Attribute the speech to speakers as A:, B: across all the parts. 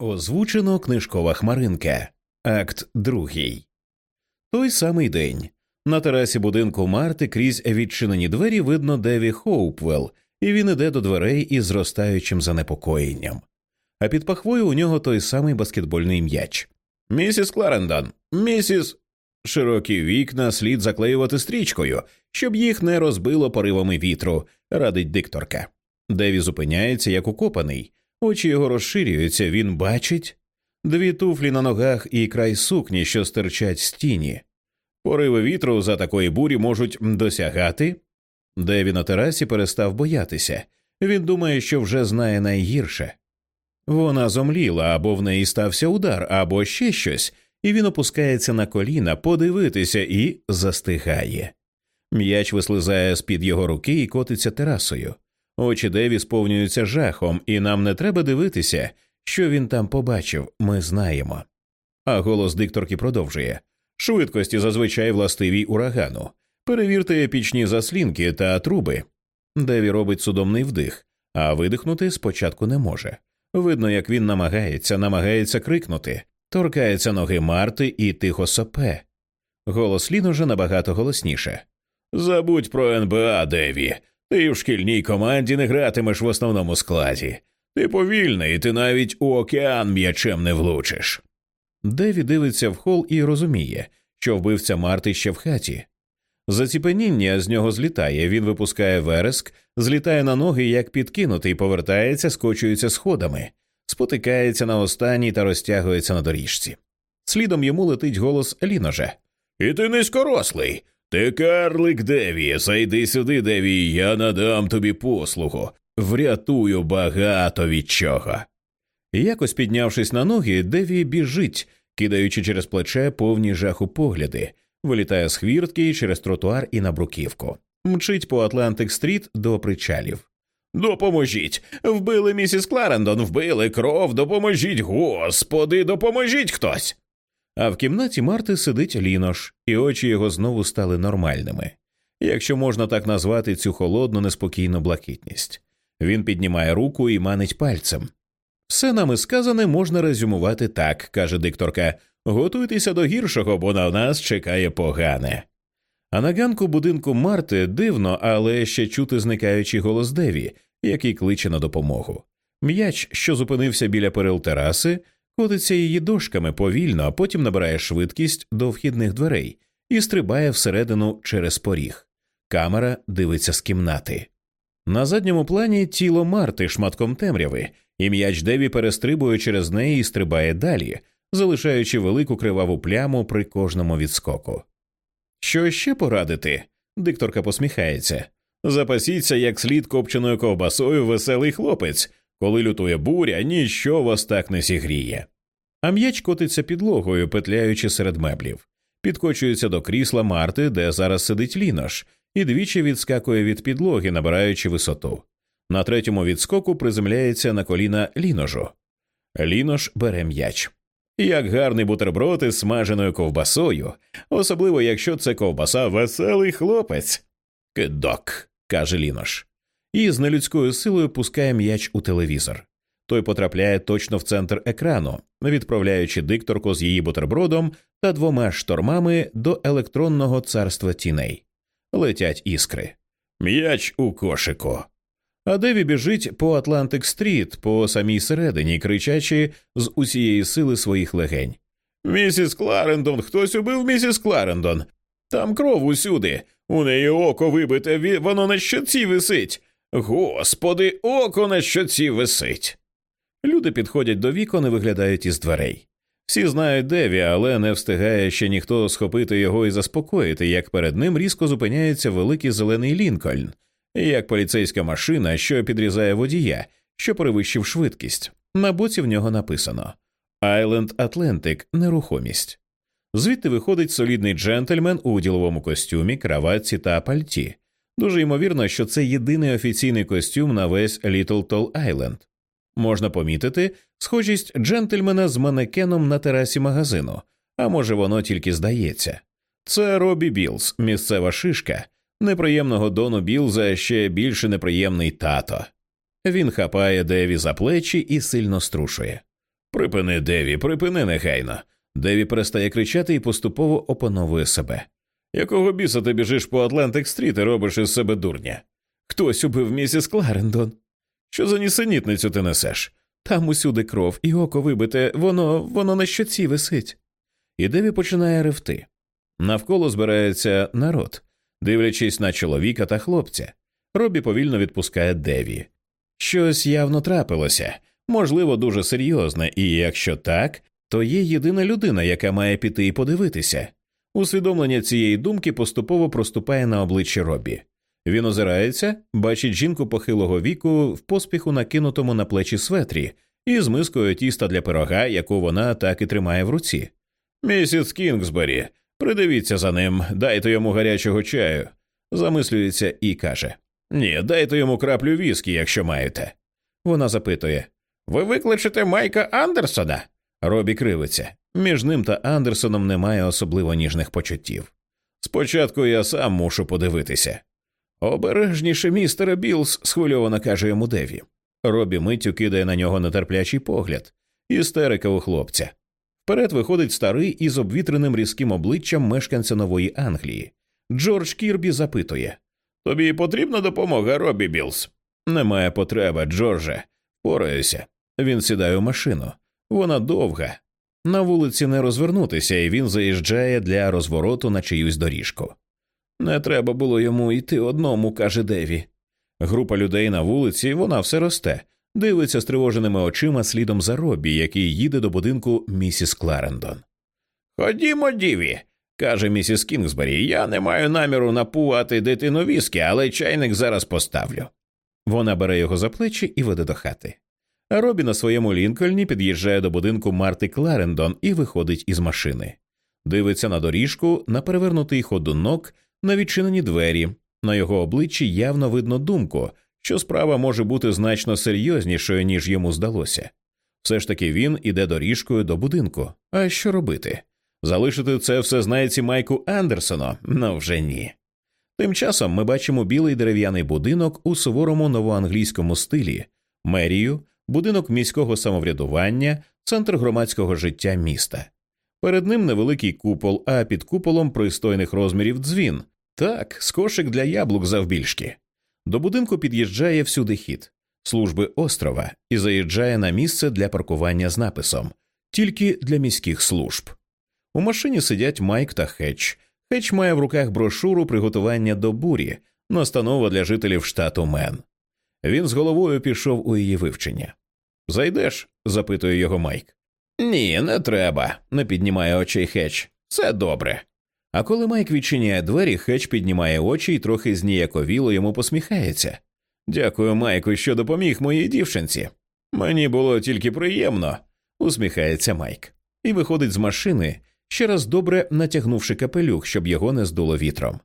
A: Озвучено книжкова хмаринка. Акт другий. Той самий день. На терасі будинку Марти крізь відчинені двері видно Деві Хоупвелл, і він іде до дверей із зростаючим занепокоєнням. А під пахвою у нього той самий баскетбольний м'яч. Місіс Кларендон, місіс. Широкі вікна слід заклеювати стрічкою, щоб їх не розбило поривами вітру, радить дикторка. Деві зупиняється як укопаний, очі його розширюються, він бачить дві туфлі на ногах і край сукні, що стирчать з тіні. Пориви вітру за такої бурі можуть досягати. Деві на терасі перестав боятися. Він думає, що вже знає найгірше. Вона зомліла, або в неї стався удар, або ще щось, і він опускається на коліна подивитися і застигає. М'яч вислизає з під його руки і котиться терасою. Очі Деві сповнюються жахом, і нам не треба дивитися, що він там побачив, ми знаємо. А голос дикторки продовжує швидкості зазвичай властивій урагану. Перевірте епічні заслінки та труби. Деві робить судомний вдих, а видихнути спочатку не може. Видно, як він намагається, намагається крикнути, торкається ноги Марти і тихо сопе. Голос Ліножа набагато голосніше. Забудь про НБА, Деві. Ти в шкільній команді не гратимеш в основному складі. Ти повільний, ти навіть у океан м'ячем не влучиш. Деві дивиться в хол і розуміє, що вбивця Марти ще в хаті. Заціпеніння з нього злітає, він випускає вереск, злітає на ноги, як підкинутий, повертається, скочується сходами, спотикається на останній та розтягується на доріжці. Слідом йому летить голос Ліножа. І ти низькорослий. Ти карлик Деві, зайди сюди, Деві, я надам тобі послугу, врятую багато від чого. Якось піднявшись на ноги, Деві біжить, кидаючи через плече повні жаху погляди, вилітає з хвіртки через тротуар і на бруківку, мчить по Атлантик стріт до причалів. Допоможіть! Вбили місіс Кларендон, вбили кров, допоможіть, господи, допоможіть хтось. А в кімнаті Марти сидить Лінош, і очі його знову стали нормальними, якщо можна так назвати цю холодну, неспокійну блакитність. Він піднімає руку і манить пальцем. Все нами сказане можна резюмувати так, каже дикторка. Готуйтеся до гіршого, бо на нас чекає погане. А на ганку будинку Марти дивно, але ще чути зникаючий голос Деві, який кличе на допомогу. М'яч, що зупинився біля перил тераси, котиться її дошками повільно, а потім набирає швидкість до вхідних дверей і стрибає всередину через поріг. Камера дивиться з кімнати. На задньому плані тіло Марти шматком темряви, і м'яч Деві перестрибує через неї і стрибає далі, залишаючи велику криваву пляму при кожному відскоку. Що ще порадити? Дикторка посміхається. Запасіться як слід копченою ковбасою веселий хлопець, коли лютує буря, ніщо вас так не зігріє. А м'яч котиться підлогою, петляючи серед меблів, підкочується до крісла Марти, де зараз сидить лінош, і двічі відскакує від підлоги, набираючи висоту. На третьому відскоку приземляється на коліна ліножу. Лінош бере м'яч. Як гарний бутерброд із смаженою ковбасою, особливо якщо це ковбаса веселий хлопець. Кидок, каже Лінож, і з нелюдською силою пускає м'яч у телевізор. Той потрапляє точно в центр екрану, відправляючи дикторку з її бутербродом та двома штормами до електронного царства тіней. Летять іскри. М'яч у кошику. А Деві біжить по Атлантик Стріт, по самій середині, кричачи з усієї сили своїх легень. Місіс Кларендон, хтось убив місіс Кларендон. Там кров усюди. У неї око вибите, воно на щоці висить. Господи, око на щоці висить. Люди підходять до вікон і виглядають із дверей. Всі знають Деві, але не встигає ще ніхто схопити його і заспокоїти, як перед ним різко зупиняється великий зелений Лінкольн, як поліцейська машина, що підрізає водія, що перевищив швидкість. На боці в нього написано Айленд Атлантик нерухомість. Звідти виходить солідний джентльмен у діловому костюмі, краватці та пальті. Дуже ймовірно, що це єдиний офіційний костюм на весь Літл Тол Айленд. Можна помітити схожість джентльмена з манекеном на терасі магазину, а може воно тільки здається. Це Робі Білз, місцева шишка, неприємного Дона Білза ще більше неприємний тато. Він хапає Деві за плечі і сильно струшує. Припини, Деві, припини негайно. Деві перестає кричати і поступово опановує себе. Якого біса ти біжиш по Атлантик Стріт і робиш із себе дурня? Хтось убив місіс Кларендон. Що за нісенітницю ти несеш? Там усюди кров, і око вибите, воно воно на щоці висить. І Деві починає ревти. Навколо збирається народ, дивлячись на чоловіка та хлопця. Робі повільно відпускає Деві. Щось явно трапилося, можливо, дуже серйозне, і якщо так, то є єдина людина, яка має піти і подивитися. Усвідомлення цієї думки поступово проступає на обличчі Робі. Він озирається, бачить жінку похилого віку в поспіху накинутому на плечі светрі і з мискою тіста для пирога, яку вона так і тримає в руці. Місіс Кінгсбері, придивіться за ним, дайте йому гарячого чаю. Замислюється і каже Ні, дайте йому краплю віскі, якщо маєте. Вона запитує Ви викличете Майка Андерсона? Робі кривиться. Між ним та Андерсоном немає особливо ніжних почуттів. Спочатку я сам мушу подивитися. Обережніше, містере Білс, схвильовано каже йому Деві. Робі миттю кидає на нього нетерплячий погляд, істерика у хлопця. Вперед виходить старий із обвітреним різким обличчям мешканця нової Англії. Джордж Кірбі запитує Тобі потрібна допомога, Робі Білс? Немає потреби, Джордже. Пораюся. Він сідає у машину. Вона довга. На вулиці не розвернутися, і він заїжджає для розвороту на чиюсь доріжку. Не треба було йому йти одному, каже Деві. Група людей на вулиці, вона все росте, дивиться стривоженими очима слідом за Робі, який їде до будинку місіс Кларендон. Ходімо, Діві, каже місіс Кінгсбері, я не маю наміру напувати дитину віскі, але чайник зараз поставлю. Вона бере його за плечі і веде до хати. Робі на своєму лінкольні під'їжджає до будинку Марти Кларендон і виходить із машини. Дивиться на доріжку, на перевернутий ходунок, на відчинені двері. На його обличчі явно видно думку, що справа може бути значно серйознішою, ніж йому здалося. Все ж таки він іде доріжкою до будинку. А що робити? Залишити це все знається Майку Андерсону? Ну вже ні. Тим часом ми бачимо білий дерев'яний будинок у суворому новоанглійському стилі, мерію, будинок міського самоврядування, центр громадського життя міста. Перед ним невеликий купол, а під куполом пристойних розмірів дзвін. Так, скошик для яблук завбільшки. До будинку під'їжджає всюди хід служби острова і заїжджає на місце для паркування з написом тільки для міських служб. У машині сидять Майк та Хетч. Хетч має в руках брошуру приготування до бурі, настанова для жителів штату Мен. Він з головою пішов у її вивчення. Зайдеш? запитує його Майк. Ні, не треба, не піднімає очей Хетч. Все добре. А коли Майк відчиняє двері, Хетч піднімає очі і трохи зніяковіло йому посміхається. Дякую, Майку, що допоміг моїй дівчинці. Мені було тільки приємно, усміхається Майк, і виходить з машини, ще раз добре натягнувши капелюх, щоб його не здуло вітром.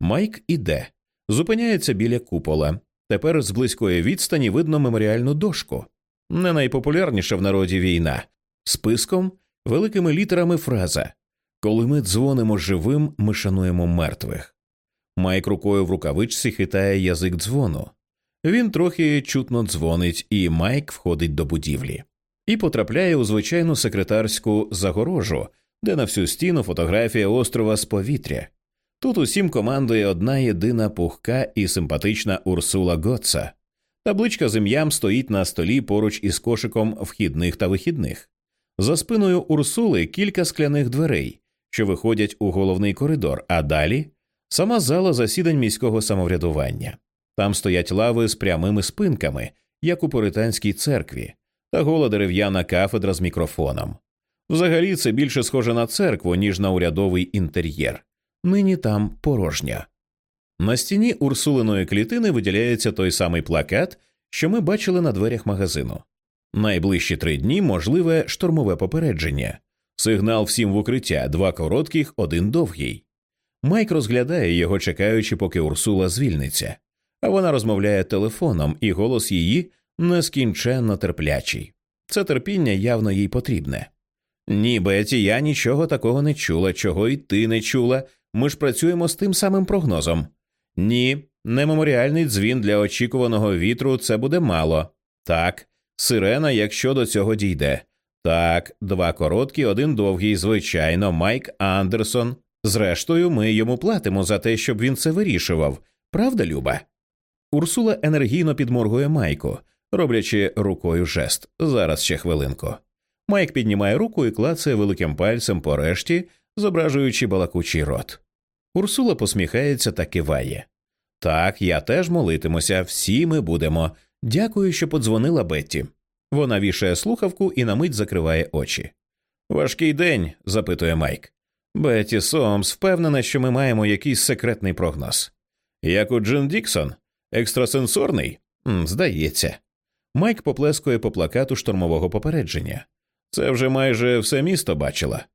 A: Майк іде, зупиняється біля купола. Тепер з близької відстані видно меморіальну дошку. Не найпопулярніша в народі війна, списком, великими літерами фраза Коли ми дзвонимо живим, ми шануємо мертвих. Майк рукою в рукавичці хитає язик дзвону. Він трохи чутно дзвонить, і Майк входить до будівлі і потрапляє у звичайну секретарську загорожу, де на всю стіну фотографія острова з повітря. Тут усім командує одна єдина пухка і симпатична Урсула Готса. Табличка з ім'ям стоїть на столі поруч із кошиком вхідних та вихідних. За спиною Урсули кілька скляних дверей, що виходять у головний коридор, а далі сама зала засідань міського самоврядування. Там стоять лави з прямими спинками, як у пуританській церкві, та гола дерев'яна кафедра з мікрофоном. Взагалі це більше схоже на церкву, ніж на урядовий інтер'єр. Нині там порожня. На стіні урсулиної клітини виділяється той самий плакат, що ми бачили на дверях магазину. Найближчі три дні можливе штормове попередження, сигнал всім в укриття, два коротких, один довгий. Майк розглядає його, чекаючи, поки Урсула звільниться, а вона розмовляє телефоном, і голос її нескінченно терплячий. Це терпіння явно їй потрібне. Ні, Беті, я нічого такого не чула, чого й ти не чула. Ми ж працюємо з тим самим прогнозом. Ні, меморіальний дзвін для очікуваного вітру це буде мало. Так, сирена, якщо до цього дійде. Так, два короткі, один довгий, звичайно, Майк Андерсон. Зрештою, ми йому платимо за те, щоб він це вирішував. Правда, Люба? Урсула енергійно підморгує Майку, роблячи рукою жест. Зараз ще хвилинку. Майк піднімає руку і клацає великим пальцем по решті, зображуючи балакучий рот. Урсула посміхається та киває. Так, я теж молитимуся, всі ми будемо. Дякую, що подзвонила Бетті. Вона вішає слухавку і на мить закриває очі. Важкий день? запитує Майк. Бетті Сомс впевнена, що ми маємо якийсь секретний прогноз. Як у Джин Діксон, екстрасенсорний? Здається. Майк поплескує по плакату штормового попередження. Це вже майже все місто бачила.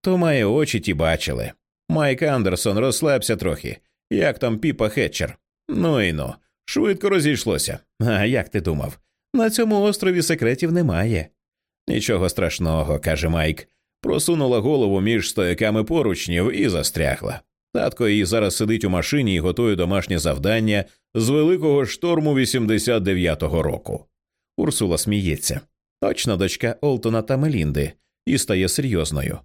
A: Хто має очі, ті бачили. Майк Андерсон розслабся трохи. Як там піпа Хетчер? Ну і ну, швидко розійшлося. А як ти думав? На цьому острові секретів немає. Нічого страшного, каже Майк. Просунула голову між стояками поручнів і застрягла. Татко її зараз сидить у машині і готує домашнє завдання з великого шторму 89-го року. Урсула сміється. Точна дочка Олтона та Мелінди, і стає серйозною.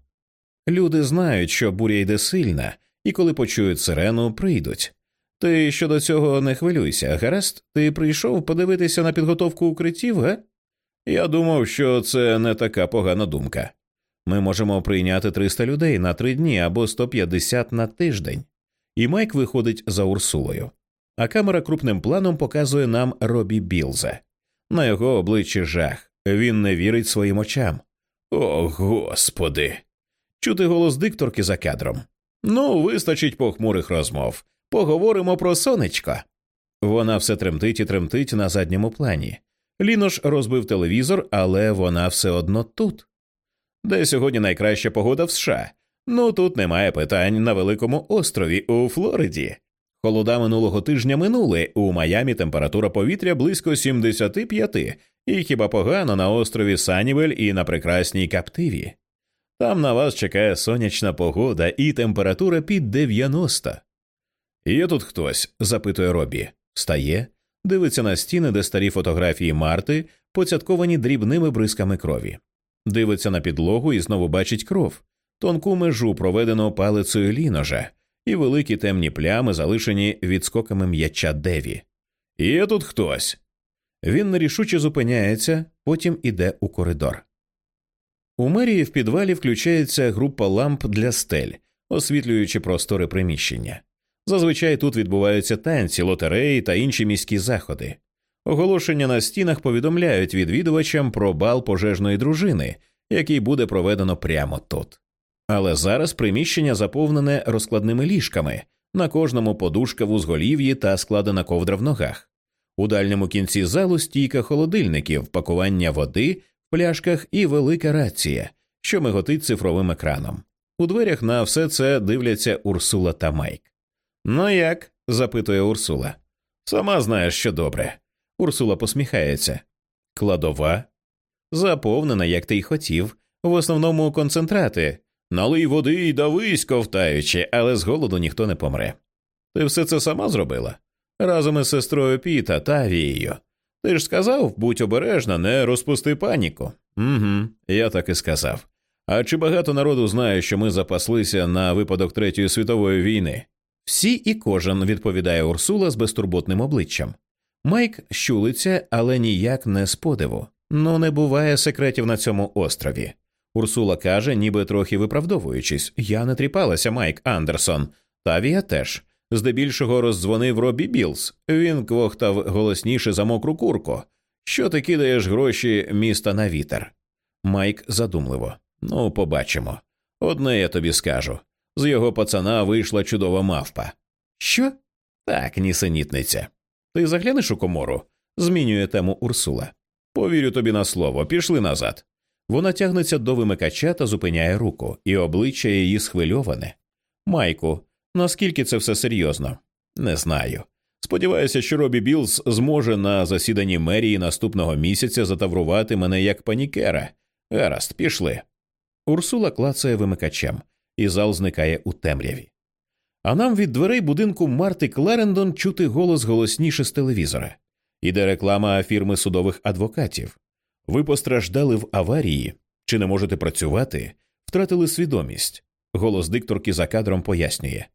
A: Люди знають, що буря йде сильна, і коли почують сирену, прийдуть. Ти щодо цього не хвилюйся, гаразд, ти прийшов подивитися на підготовку укриттів, га? Я думав, що це не така погана думка. Ми можемо прийняти 300 людей на три дні або 150 на тиждень. І Майк виходить за Урсулою. А камера крупним планом показує нам Робі Білза. На його обличчі жах. Він не вірить своїм очам. О, господи. Чути голос дикторки за кадром. Ну, вистачить похмурих розмов. Поговоримо про сонечко. Вона все тремтить і тремтить на задньому плані. Лінош розбив телевізор, але вона все одно тут. Де сьогодні найкраща погода в США? Ну тут немає питань на великому острові у Флориді. Холода минулого тижня минули. У Майамі температура повітря близько 75, і хіба погано на острові Санівель і на прекрасній Каптиві. Там на вас чекає сонячна погода і температура під 90. Є тут хтось? запитує Робі. Встає, дивиться на стіни, де старі фотографії Марти, поцятковані дрібними бризками крові. Дивиться на підлогу і знову бачить кров, тонку межу, проведену палицею ліножа, і великі темні плями, залишені відскоками м'яча Деві. Є тут хтось. Він нерішуче зупиняється, потім іде у коридор. У мерії в підвалі включається група ламп для стель, освітлюючи простори приміщення. Зазвичай тут відбуваються танці, лотереї та інші міські заходи. Оголошення на стінах повідомляють відвідувачам про бал пожежної дружини, який буде проведено прямо тут. Але зараз приміщення заповнене розкладними ліжками, на кожному подушка в узголів'ї та складена ковдра в ногах. У дальньому кінці залу стійка холодильників, пакування води пляшках і велика рація, що миготить цифровим екраном. У дверях на все це дивляться Урсула та Майк. Ну як? запитує Урсула. Сама знаєш, що добре. Урсула посміхається. Кладова заповнена, як ти й хотів, в основному концентрати. Налий води й давись, ковтаючи, але з голоду ніхто не помре. Ти все це сама зробила? Разом із сестрою Піта та Вією. Ти ж сказав, будь обережна, не розпусти паніку. Угу, я так і сказав. А чи багато народу знає, що ми запаслися на випадок Третьої світової війни? Всі і кожен, відповідає Урсула з безтурботним обличчям. Майк щулиться, але ніяк не з подиву. Ну, не буває секретів на цьому острові. Урсула каже, ніби трохи виправдовуючись, я не тріпалася, Майк Андерсон. Тавія теж. Здебільшого роздзвонив Робі Білс. Він квохтав голосніше за мокру курку. Що ти кидаєш гроші міста на вітер? Майк задумливо. Ну, побачимо. Одне я тобі скажу. З його пацана вийшла чудова мавпа. Що? Так, нісенітниця. Ти заглянеш у комору? змінює тему Урсула. Повірю тобі на слово, пішли назад. Вона тягнеться до вимикача та зупиняє руку, і обличчя її схвильоване. Майку, наскільки це все серйозно? Не знаю. Сподіваюся, що Робі Білс зможе на засіданні мерії наступного місяця затаврувати мене як панікера. Гаразд, пішли. Урсула клацає вимикачем, і зал зникає у темряві. А нам від дверей будинку Марти Кларендон чути голос голосніше з телевізора. Іде реклама фірми судових адвокатів. Ви постраждали в аварії. Чи не можете працювати? Втратили свідомість. Голос дикторки за кадром пояснює.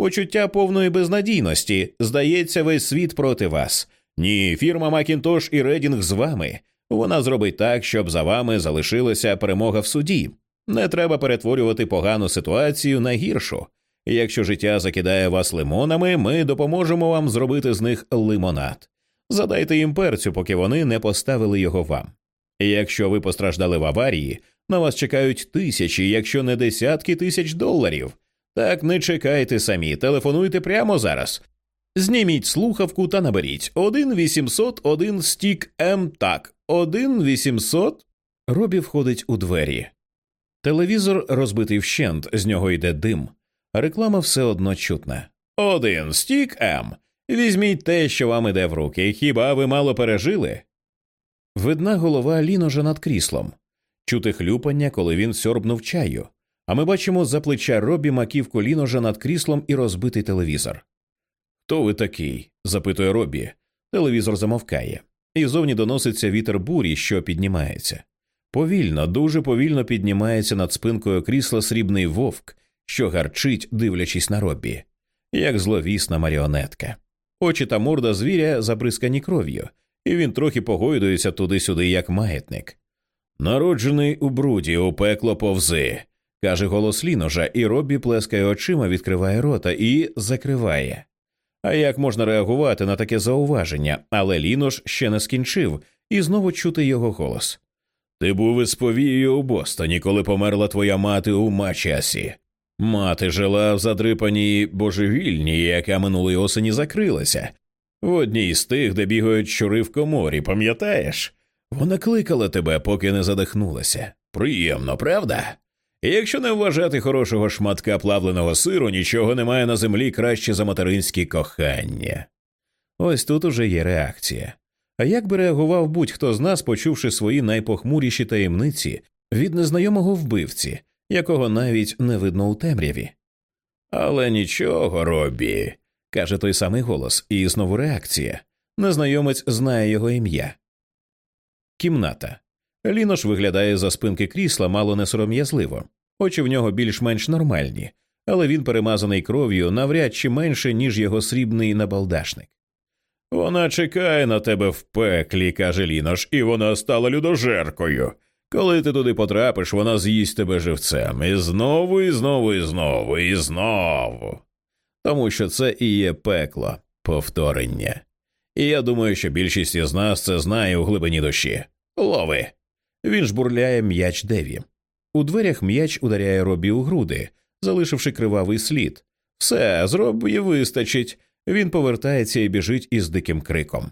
A: Почуття повної безнадійності. Здається, весь світ проти вас. Ні, фірма Макінтош і Редінг з вами. Вона зробить так, щоб за вами залишилася перемога в суді. Не треба перетворювати погану ситуацію на гіршу. Якщо життя закидає вас лимонами, ми допоможемо вам зробити з них лимонад. Задайте їм перцю, поки вони не поставили його вам. Якщо ви постраждали в аварії, на вас чекають тисячі, якщо не десятки тисяч доларів. Так не чекайте самі, телефонуйте прямо зараз. Зніміть слухавку та наберіть 1 800 1 stick 'em так, 1 800. Робі входить у двері. Телевізор розбитий вщент, з нього йде дим. Реклама все одно чутна. Один stick 'em. Візьміть те, що вам іде в руки. Хіба ви мало пережили? Видна голова ліножа над кріслом, чути хлюпання, коли він сьорбнув чаю. А ми бачимо за плеча Робі маківку ліножа над кріслом і розбитий телевізор. Хто ви такий? запитує Робі. Телевізор замовкає, і зовні доноситься вітер бурі, що піднімається. Повільно, дуже повільно піднімається над спинкою крісла срібний вовк, що гарчить, дивлячись на Робі, як зловісна маріонетка. Очі та морда звіря забризкані кров'ю, і він трохи погойдується туди-сюди, як маятник. Народжений у бруді, у пекло повзи, каже голос ліножа, і Робі плескає очима, відкриває рота і закриває. А як можна реагувати на таке зауваження? Але лінош ще не скінчив, і знову чути його голос. Ти був із повією у Бостоні, коли померла твоя мати у Мачасі. Мати жила в задрипаній божевільні, яка минулої осені закрилася. В одній з тих, де бігають щури в коморі, пам'ятаєш? Вона кликала тебе, поки не задихнулася. Приємно, правда? І якщо не вважати хорошого шматка плавленого сиру, нічого немає на землі краще за материнське кохання. Ось тут уже є реакція. А як би реагував будь-хто з нас, почувши свої найпохмуріші таємниці від незнайомого вбивці, якого навіть не видно у темряві? Але нічого, Робі, каже той самий голос, і знову реакція. Незнайомець знає його ім'я. Кімната. Лінош виглядає за спинки крісла мало несором'язливо, очі в нього більш-менш нормальні, але він перемазаний кров'ю навряд чи менше, ніж його срібний набалдашник. Вона чекає на тебе в пеклі, каже Лінош, і вона стала людожеркою. Коли ти туди потрапиш, вона з'їсть тебе живцем. І знову, і знову, і знову, і знову. Тому що це і є пекло, повторення. І я думаю, що більшість із нас це знає у глибині душі. Лови. Він жбурляє м'яч Деві. У дверях м'яч ударяє Робі у груди, залишивши кривавий слід. Все, з вистачить. Він повертається і біжить із диким криком.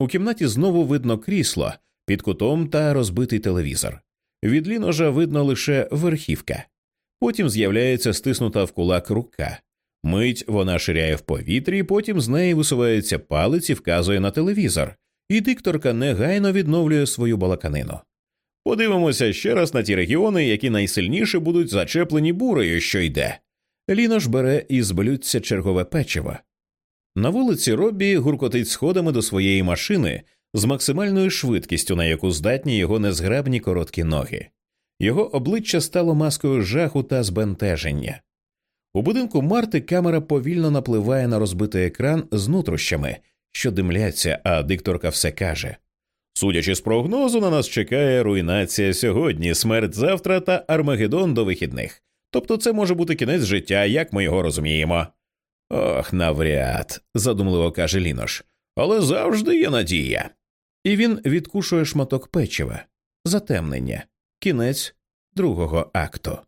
A: У кімнаті знову видно крісло під кутом та розбитий телевізор. Від ліножа видно лише верхівка. Потім з'являється стиснута в кулак рука. Мить вона ширяє в повітрі, потім з неї висувається палець і вказує на телевізор, і дикторка негайно відновлює свою балаканину. Подивимося ще раз на ті регіони, які найсильніше будуть зачеплені бурею, що йде. Лінош бере із блюдця чергове печиво. На вулиці Роббі гуркотить сходами до своєї машини з максимальною швидкістю, на яку здатні його незграбні короткі ноги. Його обличчя стало маскою жаху та збентеження. У будинку Марти камера повільно напливає на розбитий екран з нутрощами, що димляться, а дикторка все каже. Судячи з прогнозу, на нас чекає руйнація сьогодні, смерть завтра та Армагеддон до вихідних. Тобто це може бути кінець життя, як ми його розуміємо. Ох, навряд, задумливо каже Лінош, але завжди є надія. І він відкушує шматок печива, затемнення, кінець другого акту.